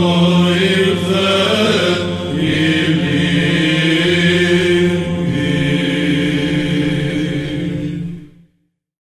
Lord, if